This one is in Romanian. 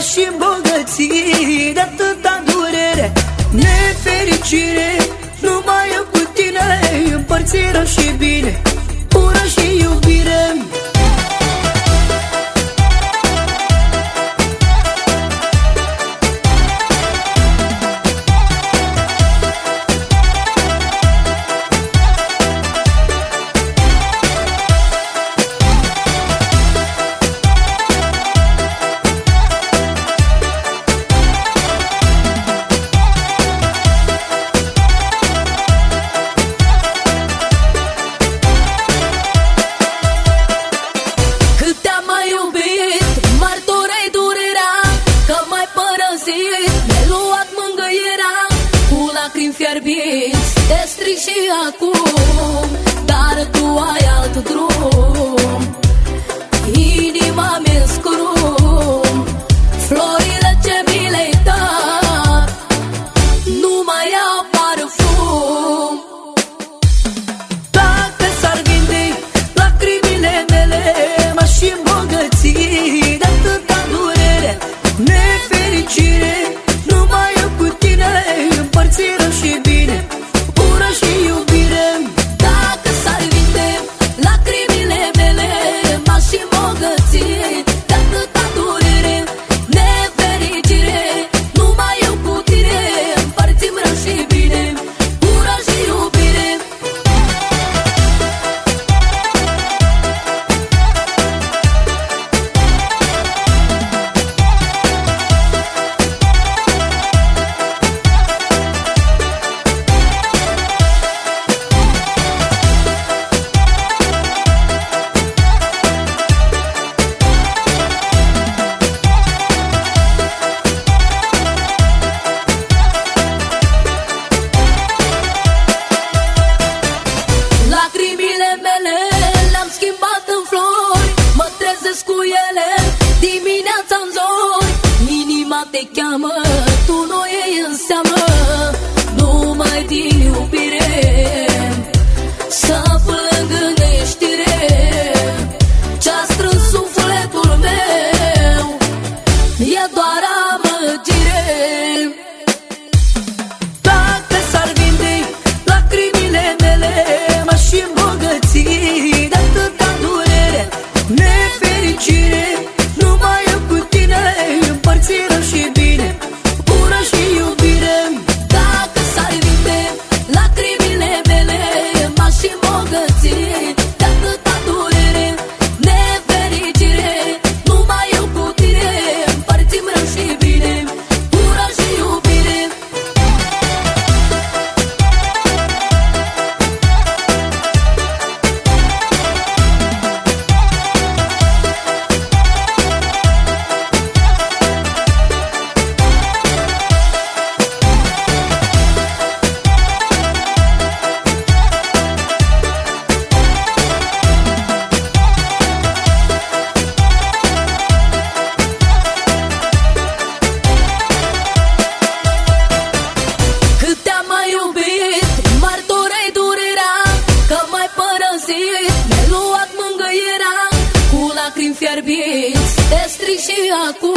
și îmbogății de atâta durere. Nefericire, numai eu cu tine Împărțiră și bine. încerc și acum Dar tu ai alt drum. Inima mi-e amor. aku